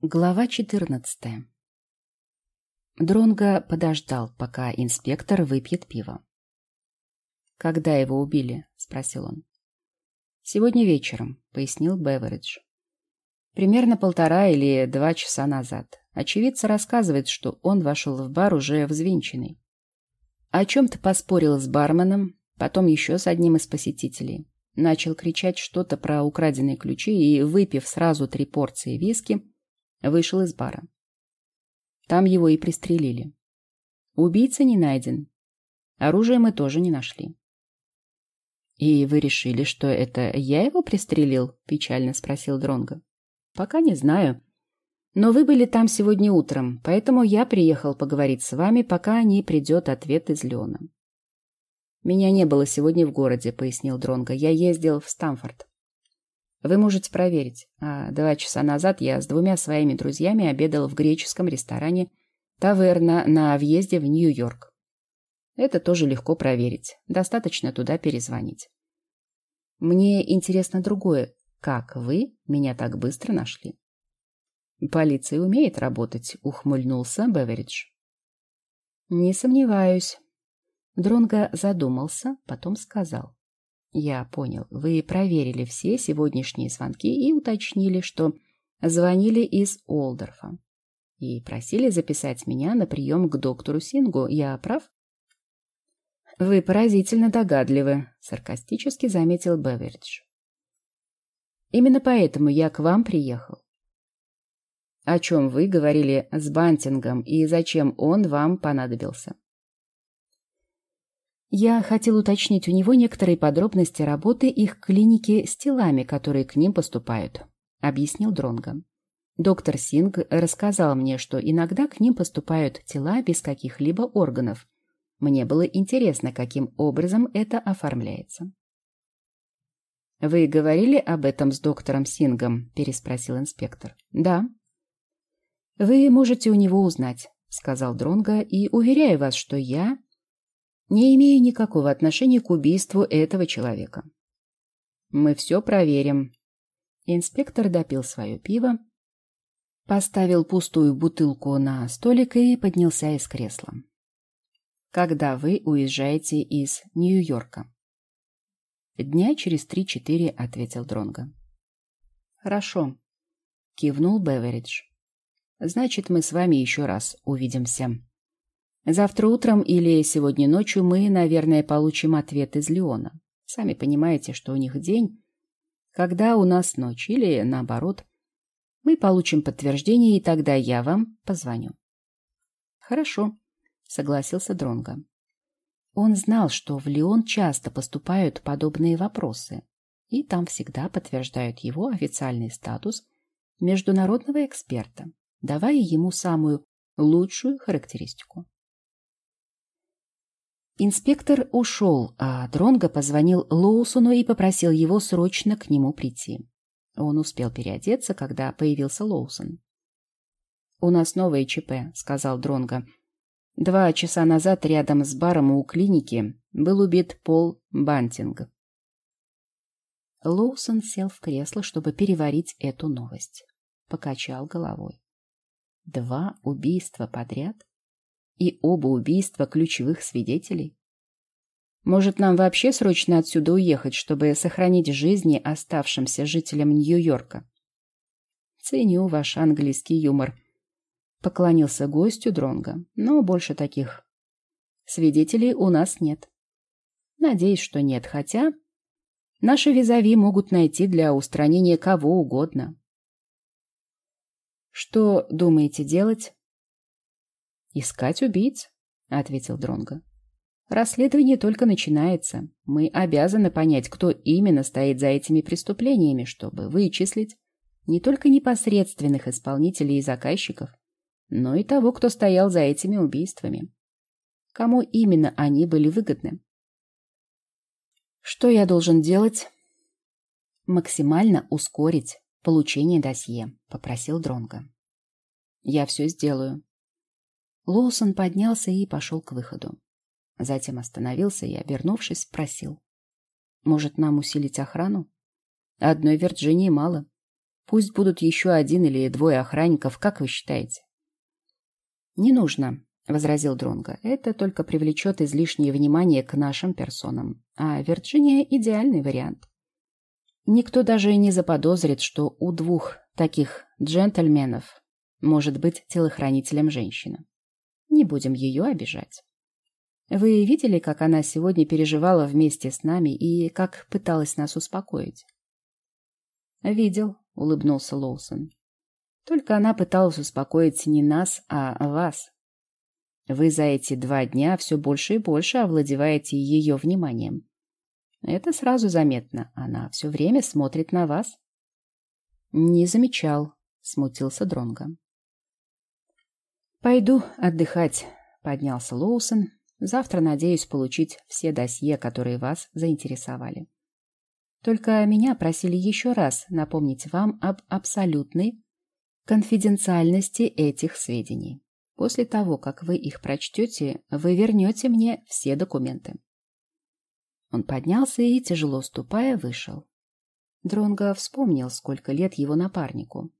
Глава 14. Дронго подождал, пока инспектор выпьет пиво. «Когда его убили?» — спросил он. «Сегодня вечером», — пояснил Беверидж. «Примерно полтора или два часа назад. Очевидцы рассказывает, что он вошел в бар уже взвинченный. О чем-то поспорил с барменом, потом еще с одним из посетителей. Начал кричать что-то про украденные ключи и, выпив сразу три порции виски, Вышел из бара. Там его и пристрелили. Убийца не найден. Оружие мы тоже не нашли. «И вы решили, что это я его пристрелил?» – печально спросил Дронго. «Пока не знаю. Но вы были там сегодня утром, поэтому я приехал поговорить с вами, пока не придет ответ из Леона». «Меня не было сегодня в городе», – пояснил Дронго. «Я ездил в Стамфорд». Вы можете проверить. А два часа назад я с двумя своими друзьями обедал в греческом ресторане «Таверна» на въезде в Нью-Йорк. Это тоже легко проверить. Достаточно туда перезвонить. Мне интересно другое. Как вы меня так быстро нашли? Полиция умеет работать, ухмыльнулся Беверидж. Не сомневаюсь. Дронго задумался, потом сказал. Я понял. Вы проверили все сегодняшние звонки и уточнили, что звонили из Олдорфа. И просили записать меня на прием к доктору Сингу. Я прав? Вы поразительно догадливы, саркастически заметил Беверидж. Именно поэтому я к вам приехал. О чем вы говорили с Бантингом и зачем он вам понадобился? Я хотел уточнить у него некоторые подробности работы их клиники с телами, которые к ним поступают, объяснил Дронго. Доктор Синг рассказал мне, что иногда к ним поступают тела без каких-либо органов. Мне было интересно, каким образом это оформляется. «Вы говорили об этом с доктором Сингом?» – переспросил инспектор. «Да». «Вы можете у него узнать», – сказал Дронго, «и уверяю вас, что я не имею никакого отношения к убийству этого человека. Мы все проверим. Инспектор допил свое пиво, поставил пустую бутылку на столик и поднялся из кресла. Когда вы уезжаете из Нью-Йорка? Дня через три-четыре, ответил Дронго. Хорошо, кивнул Беверидж. Значит, мы с вами еще раз увидимся. Завтра утром или сегодня ночью мы, наверное, получим ответ из Леона. Сами понимаете, что у них день, когда у нас ночь, или наоборот. Мы получим подтверждение, и тогда я вам позвоню. Хорошо, согласился Дронго. Он знал, что в Леон часто поступают подобные вопросы, и там всегда подтверждают его официальный статус международного эксперта, давая ему самую лучшую характеристику. Инспектор ушел, а Дронго позвонил Лоусону и попросил его срочно к нему прийти. Он успел переодеться, когда появился Лоусон. «У нас новое ЧП», — сказал Дронго. «Два часа назад рядом с баром у клиники был убит Пол Бантинг». Лоусон сел в кресло, чтобы переварить эту новость. Покачал головой. Два убийства подряд? И оба убийства ключевых свидетелей? Может, нам вообще срочно отсюда уехать, чтобы сохранить жизни оставшимся жителям Нью-Йорка? Ценю ваш английский юмор. Поклонился гостю Дронга, но больше таких свидетелей у нас нет. Надеюсь, что нет, хотя наши визави могут найти для устранения кого угодно. Что думаете делать? «Искать убийц», — ответил Дронго. «Расследование только начинается. Мы обязаны понять, кто именно стоит за этими преступлениями, чтобы вычислить не только непосредственных исполнителей и заказчиков, но и того, кто стоял за этими убийствами. Кому именно они были выгодны?» «Что я должен делать?» «Максимально ускорить получение досье», — попросил Дронго. «Я все сделаю», Лоусон поднялся и пошел к выходу. Затем остановился и, обернувшись, спросил. «Может, нам усилить охрану? Одной Вирджинии мало. Пусть будут еще один или двое охранников, как вы считаете? Не нужно, возразил Дронго. Это только привлечет излишнее внимание к нашим персонам. А Вирджиния идеальный вариант. Никто даже не заподозрит, что у двух таких джентльменов может быть телохранителем женщина. Не будем ее обижать. Вы видели, как она сегодня переживала вместе с нами и как пыталась нас успокоить? Видел, улыбнулся Лоусон. Только она пыталась успокоить не нас, а вас. Вы за эти два дня все больше и больше овладеваете ее вниманием. Это сразу заметно. Она все время смотрит на вас. Не замечал, смутился Дронго. Пойду отдыхать, поднялся Лоусон. Завтра надеюсь получить все досье, которые вас заинтересовали. Только меня просили еще раз напомнить вам об абсолютной конфиденциальности этих сведений. После того, как вы их прочтете, вы вернете мне все документы. Он поднялся и, тяжело ступая, вышел. Дронго вспомнил, сколько лет его напарнику.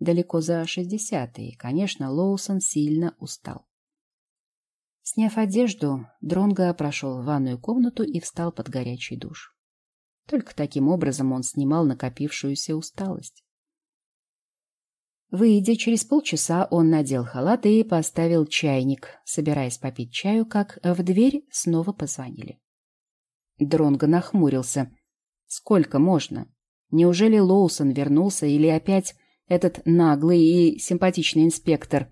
Далеко за шестьдесят, и, конечно, Лоусон сильно устал. Сняв одежду, Дронго прошел в ванную комнату и встал под горячий душ. Только таким образом он снимал накопившуюся усталость. Выйдя через полчаса, он надел халат и поставил чайник, собираясь попить чаю, как в дверь снова позвонили. Дронго нахмурился. Сколько можно? Неужели Лоусон вернулся или опять этот наглый и симпатичный инспектор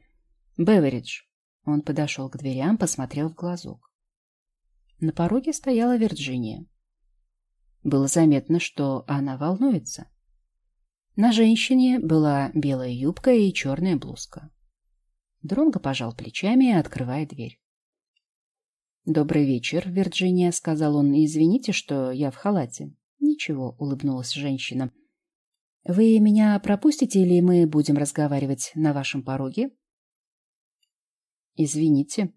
Беверидж? Он подошел к дверям, посмотрел в глазок. На пороге стояла Вирджиния. Было заметно, что она волнуется. На женщине была белая юбка и черная блузка. Дронго пожал плечами, открывая дверь. «Добрый вечер, Вирджиния», — сказал он. «Извините, что я в халате». «Ничего», — улыбнулась женщина. «Вы меня пропустите или мы будем разговаривать на вашем пороге?» «Извините».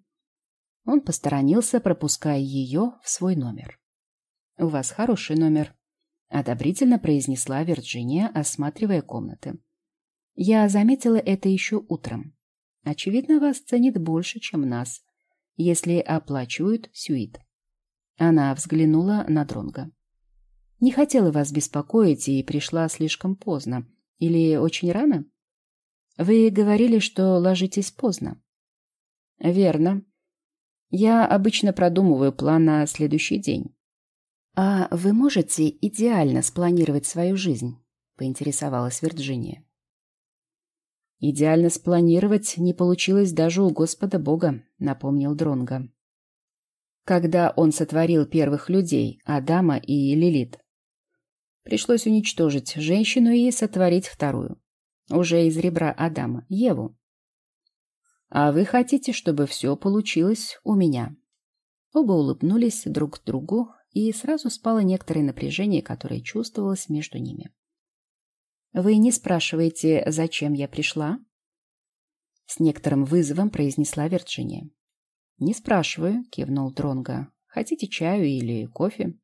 Он посторонился, пропуская ее в свой номер. «У вас хороший номер», — одобрительно произнесла Вирджиния, осматривая комнаты. «Я заметила это еще утром. Очевидно, вас ценит больше, чем нас если оплачивают сюит. Она взглянула на Дронга. Не хотела вас беспокоить и пришла слишком поздно. Или очень рано? Вы говорили, что ложитесь поздно. Верно. Я обычно продумываю план на следующий день. А вы можете идеально спланировать свою жизнь? Поинтересовалась Вирджиния. Идеально спланировать не получилось даже у Господа Бога, напомнил Дронга. Когда он сотворил первых людей, Адама и Лилит, пришлось уничтожить женщину и сотворить вторую, уже из ребра Адама, Еву. А вы хотите, чтобы все получилось у меня? Оба улыбнулись друг другу, и сразу спало некоторое напряжение, которое чувствовалось между ними. «Вы не спрашиваете, зачем я пришла?» С некоторым вызовом произнесла Вирджиния. «Не спрашиваю», — кивнул Дронга. «Хотите чаю или кофе?»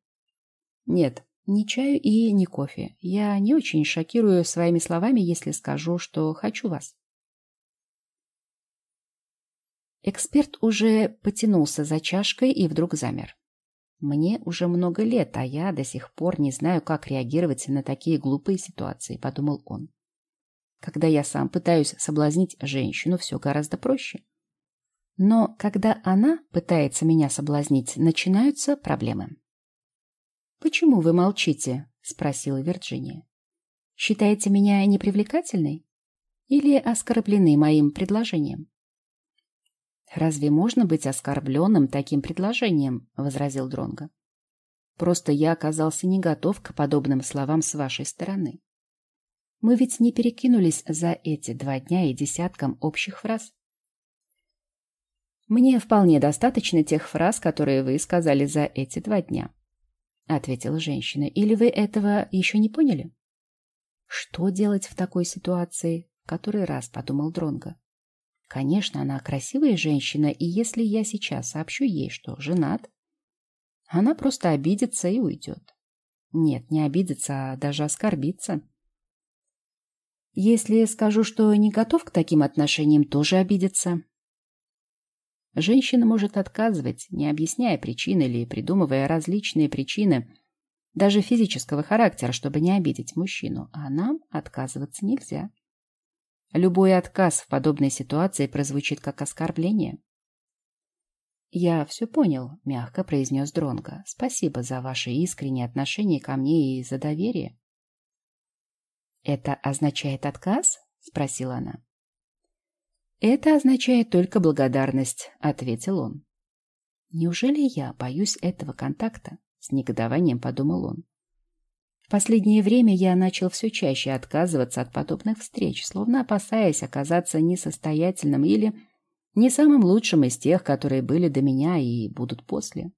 «Нет, ни чаю и ни кофе. Я не очень шокирую своими словами, если скажу, что хочу вас». Эксперт уже потянулся за чашкой и вдруг замер. Мне уже много лет, а я до сих пор не знаю, как реагировать на такие глупые ситуации, подумал он. Когда я сам пытаюсь соблазнить женщину, все гораздо проще. Но когда она пытается меня соблазнить, начинаются проблемы. «Почему вы молчите?» — спросила Вирджиния. «Считаете меня непривлекательной? Или оскорблены моим предложением?» «Разве можно быть оскорбленным таким предложением?» — возразил Дронго. «Просто я оказался не готов к подобным словам с вашей стороны. Мы ведь не перекинулись за эти два дня и десятком общих фраз. «Мне вполне достаточно тех фраз, которые вы сказали за эти два дня», — ответила женщина. «Или вы этого еще не поняли?» «Что делать в такой ситуации?» — который раз подумал Дронго. Конечно, она красивая женщина, и если я сейчас сообщу ей, что женат, она просто обидится и уйдет. Нет, не обидится, а даже оскорбится. Если скажу, что не готов к таким отношениям, тоже обидится. Женщина может отказывать, не объясняя причин или придумывая различные причины, даже физического характера, чтобы не обидеть мужчину, а нам отказываться нельзя. Любой отказ в подобной ситуации прозвучит как оскорбление. «Я все понял», — мягко произнес Дронго. «Спасибо за ваши искренние отношения ко мне и за доверие». «Это означает отказ?» — спросила она. «Это означает только благодарность», — ответил он. «Неужели я боюсь этого контакта?» — с негодованием подумал он. В последнее время я начал все чаще отказываться от подобных встреч, словно опасаясь оказаться несостоятельным или не самым лучшим из тех, которые были до меня и будут после.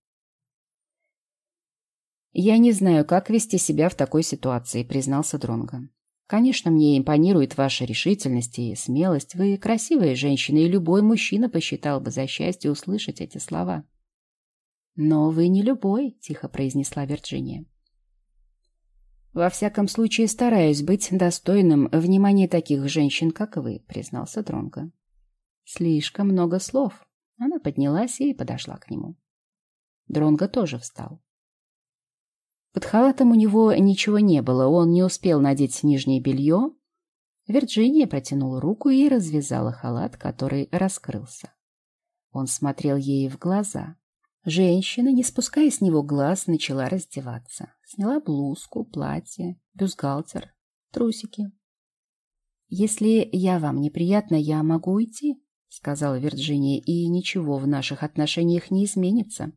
«Я не знаю, как вести себя в такой ситуации», — признался Дронго. Конечно, мне импонирует ваша решительность и смелость. Вы красивая женщина, и любой мужчина посчитал бы за счастье услышать эти слова. Но вы не любой, тихо произнесла Вирджиния. Во всяком случае, стараюсь быть достойным внимания таких женщин, как вы, признался Дронго. Слишком много слов. Она поднялась и подошла к нему. Дронго тоже встал. Под халатом у него ничего не было, он не успел надеть нижнее белье. Вирджиния протянула руку и развязала халат, который раскрылся. Он смотрел ей в глаза. Женщина, не спуская с него глаз, начала раздеваться. Сняла блузку, платье, бюстгальтер, трусики. «Если я вам неприятна, я могу уйти», — сказала Вирджиния, «и ничего в наших отношениях не изменится».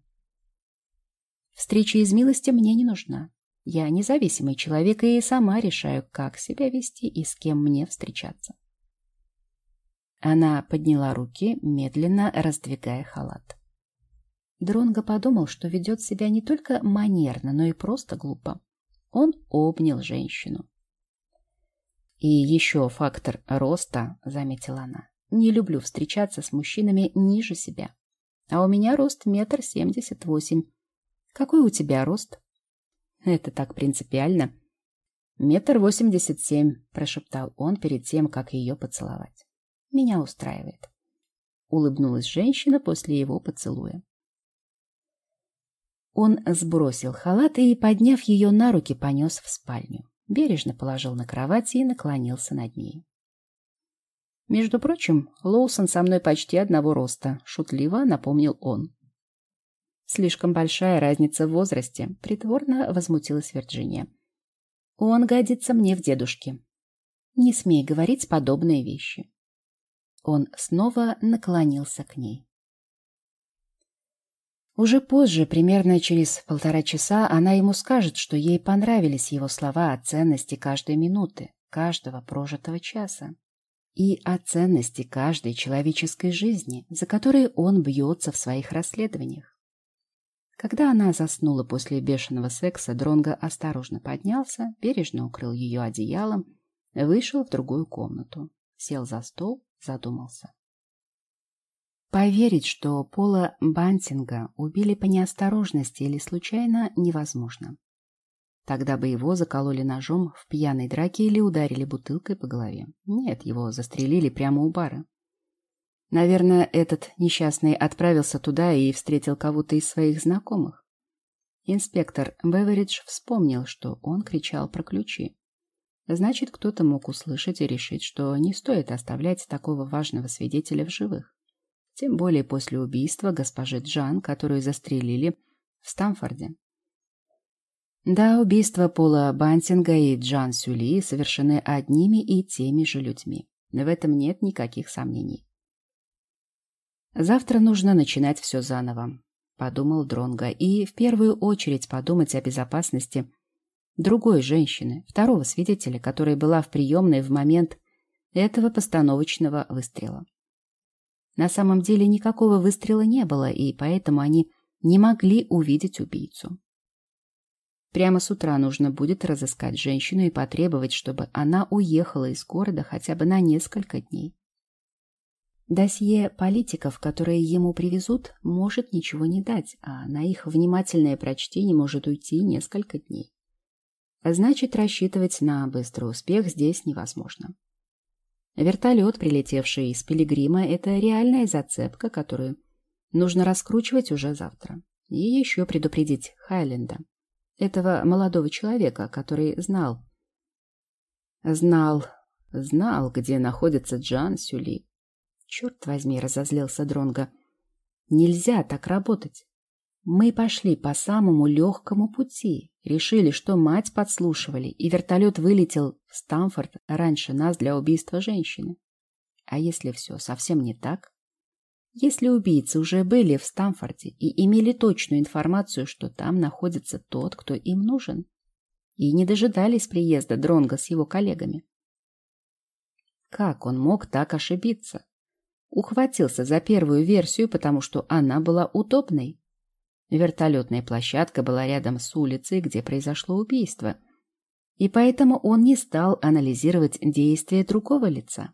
Встреча из милости мне не нужна. Я независимый человек и сама решаю, как себя вести и с кем мне встречаться. Она подняла руки, медленно раздвигая халат. Дронго подумал, что ведет себя не только манерно, но и просто глупо. Он обнял женщину. «И еще фактор роста», — заметила она. «Не люблю встречаться с мужчинами ниже себя. А у меня рост метр семьдесят восемь, какой у тебя рост? Это так принципиально. Метр восемьдесят семь, прошептал он перед тем, как ее поцеловать. Меня устраивает. Улыбнулась женщина после его поцелуя. Он сбросил халат и, подняв ее на руки, понес в спальню. Бережно положил на кровать и наклонился над ней. «Между прочим, Лоусон со мной почти одного роста», — шутливо напомнил он. Слишком большая разница в возрасте, притворно возмутилась Вирджиния. Он годится мне в дедушке. Не смей говорить подобные вещи. Он снова наклонился к ней. Уже позже, примерно через полтора часа, она ему скажет, что ей понравились его слова о ценности каждой минуты, каждого прожитого часа и о ценности каждой человеческой жизни, за которой он бьется в своих расследованиях. Когда она заснула после бешеного секса, Дронго осторожно поднялся, бережно укрыл ее одеялом, вышел в другую комнату, сел за стол, задумался. Поверить, что Пола Бантинга убили по неосторожности или случайно, невозможно. Тогда бы его закололи ножом в пьяной драке или ударили бутылкой по голове. Нет, его застрелили прямо у бара. Наверное, этот несчастный отправился туда и встретил кого-то из своих знакомых. Инспектор Беверидж вспомнил, что он кричал про ключи. Значит, кто-то мог услышать и решить, что не стоит оставлять такого важного свидетеля в живых. Тем более после убийства госпожи Джан, которую застрелили в Стамфорде. Да, убийства Пола Бантинга и Джан Сюли совершены одними и теми же людьми. В этом нет никаких сомнений. Завтра нужно начинать все заново, подумал Дронга, и в первую очередь подумать о безопасности другой женщины, второго свидетеля, которая была в приемной в момент этого постановочного выстрела. На самом деле никакого выстрела не было, и поэтому они не могли увидеть убийцу. Прямо с утра нужно будет разыскать женщину и потребовать, чтобы она уехала из города хотя бы на несколько дней. Досье политиков, которые ему привезут, может ничего не дать, а на их внимательное прочтение может уйти несколько дней. Значит, рассчитывать на быстрый успех здесь невозможно. Вертолет, прилетевший из Пилигрима, это реальная зацепка, которую нужно раскручивать уже завтра. И еще предупредить Хайленда, этого молодого человека, который знал, знал, знал, где находится Джан Сюли. Черт возьми, разозлился Дронга. Нельзя так работать. Мы пошли по самому легкому пути, решили, что мать подслушивали, и вертолет вылетел в Стамфорд раньше нас для убийства женщины. А если все совсем не так? Если убийцы уже были в Стамфорде и имели точную информацию, что там находится тот, кто им нужен, и не дожидались приезда Дронга с его коллегами. Как он мог так ошибиться? Ухватился за первую версию, потому что она была удобной. Вертолетная площадка была рядом с улицей, где произошло убийство, и поэтому он не стал анализировать действия другого лица.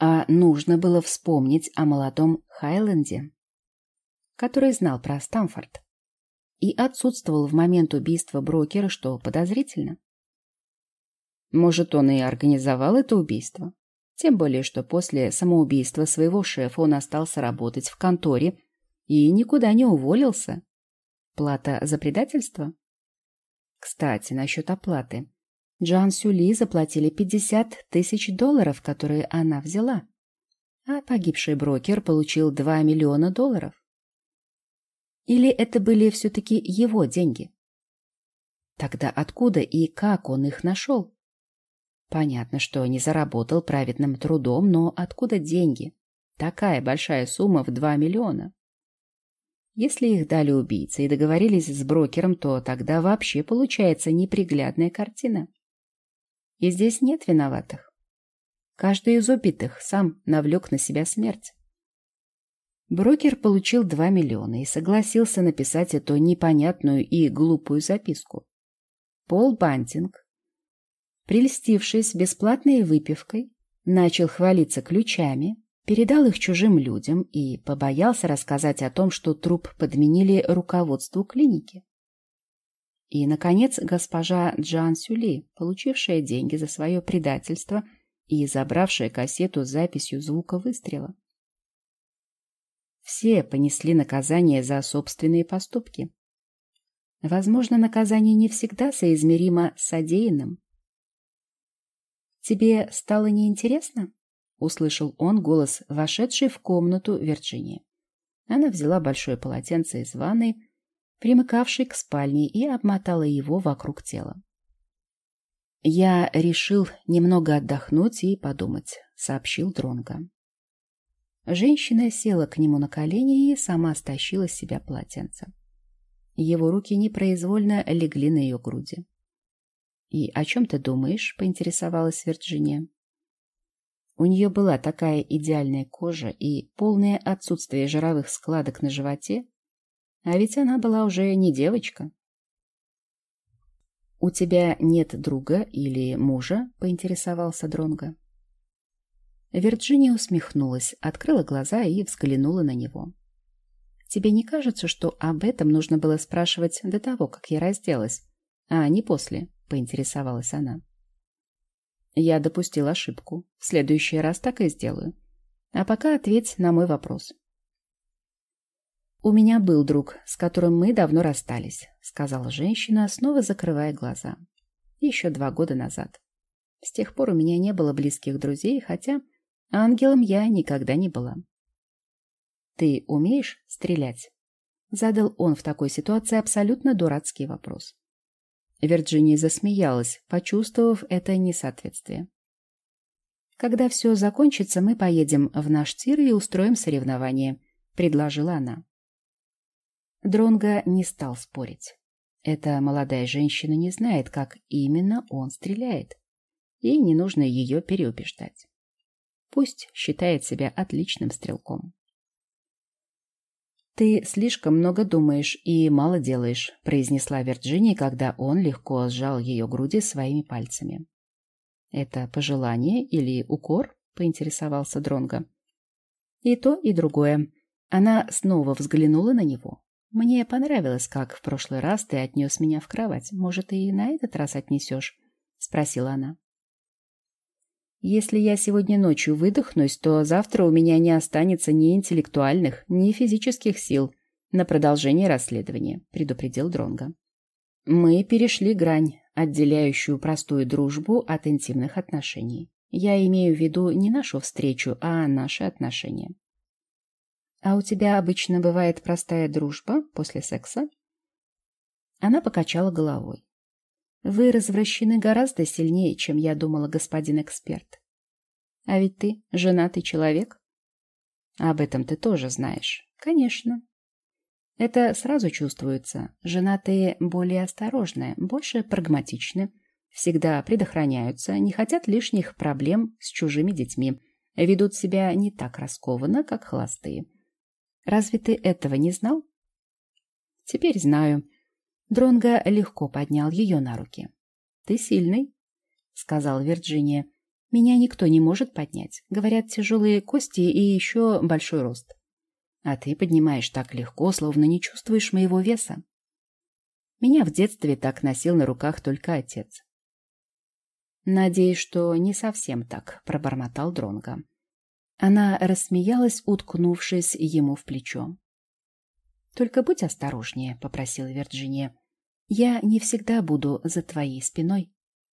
А нужно было вспомнить о молодом Хайленде, который знал про Стамфорд и отсутствовал в момент убийства брокера, что подозрительно. Может, он и организовал это убийство? Тем более, что после самоубийства своего шефа он остался работать в конторе, и никуда не уволился. Плата за предательство? Кстати, насчет оплаты. Джан Сюли заплатили 50 тысяч долларов, которые она взяла. А погибший брокер получил 2 миллиона долларов. Или это были все-таки его деньги? Тогда откуда и как он их нашел? Понятно, что не заработал праведным трудом, но откуда деньги? Такая большая сумма в 2 миллиона. Если их дали убийцы и договорились с брокером, то тогда вообще получается неприглядная картина. И здесь нет виноватых. Каждый из убитых сам навлек на себя смерть. Брокер получил 2 миллиона и согласился написать эту непонятную и глупую записку. Пол Бантинг, прельстившись бесплатной выпивкой, начал хвалиться ключами, передал их чужим людям и побоялся рассказать о том, что труп подменили руководству клиники. И, наконец, госпожа Джан Сюли, получившая деньги за свое предательство и забравшая кассету с записью звука выстрела. Все понесли наказание за собственные поступки. Возможно, наказание не всегда соизмеримо содеянным. «Тебе стало неинтересно?» — услышал он голос, вошедший в комнату Вирджинии. Она взяла большое полотенце из ванной, примыкавшей к спальне, и обмотала его вокруг тела. «Я решил немного отдохнуть и подумать», — сообщил Дронго. Женщина села к нему на колени и сама стащила с себя полотенце. Его руки непроизвольно легли на ее груди. «И о чем ты думаешь?» — поинтересовалась Вирджиния. У нее была такая идеальная кожа и полное отсутствие жировых складок на животе, а ведь она была уже не девочка. «У тебя нет друга или мужа?» — поинтересовался Дронго. Вирджиния усмехнулась, открыла глаза и взглянула на него. «Тебе не кажется, что об этом нужно было спрашивать до того, как я разделась, а не после?» — поинтересовалась она. Я допустил ошибку. В следующий раз так и сделаю. А пока ответь на мой вопрос. «У меня был друг, с которым мы давно расстались», — сказала женщина, снова закрывая глаза. «Еще два года назад. С тех пор у меня не было близких друзей, хотя ангелом я никогда не была». «Ты умеешь стрелять?» — задал он в такой ситуации абсолютно дурацкий вопрос. Вирджиния засмеялась, почувствовав это несоответствие. «Когда все закончится, мы поедем в наш тир и устроим соревнование», — предложила она. Дронго не стал спорить. Эта молодая женщина не знает, как именно он стреляет, и не нужно ее переубеждать. Пусть считает себя отличным стрелком. «Ты слишком много думаешь и мало делаешь», — произнесла Вирджиния, когда он легко сжал ее груди своими пальцами. «Это пожелание или укор?» — поинтересовался Дронго. «И то, и другое». Она снова взглянула на него. «Мне понравилось, как в прошлый раз ты отнес меня в кровать. Может, и на этот раз отнесешь?» — спросила она. Если я сегодня ночью выдохнусь, то завтра у меня не останется ни интеллектуальных, ни физических сил на продолжение расследования, предупредил Дронга. Мы перешли грань, отделяющую простую дружбу от интимных отношений. Я имею в виду не нашу встречу, а наши отношения. А у тебя обычно бывает простая дружба после секса? Она покачала головой. Вы развращены гораздо сильнее, чем я думала, господин эксперт. А ведь ты женатый человек. Об этом ты тоже знаешь. Конечно. Это сразу чувствуется. Женатые более осторожны, больше прагматичны, всегда предохраняются, не хотят лишних проблем с чужими детьми, ведут себя не так раскованно, как холостые. Разве ты этого не знал? Теперь знаю. Дронго легко поднял ее на руки. «Ты сильный», — сказал Вирджиния. «Меня никто не может поднять. Говорят, тяжелые кости и еще большой рост. А ты поднимаешь так легко, словно не чувствуешь моего веса. Меня в детстве так носил на руках только отец». «Надеюсь, что не совсем так», — пробормотал Дронго. Она рассмеялась, уткнувшись ему в плечо. «Только будь осторожнее», — попросила Вирджиния. «Я не всегда буду за твоей спиной».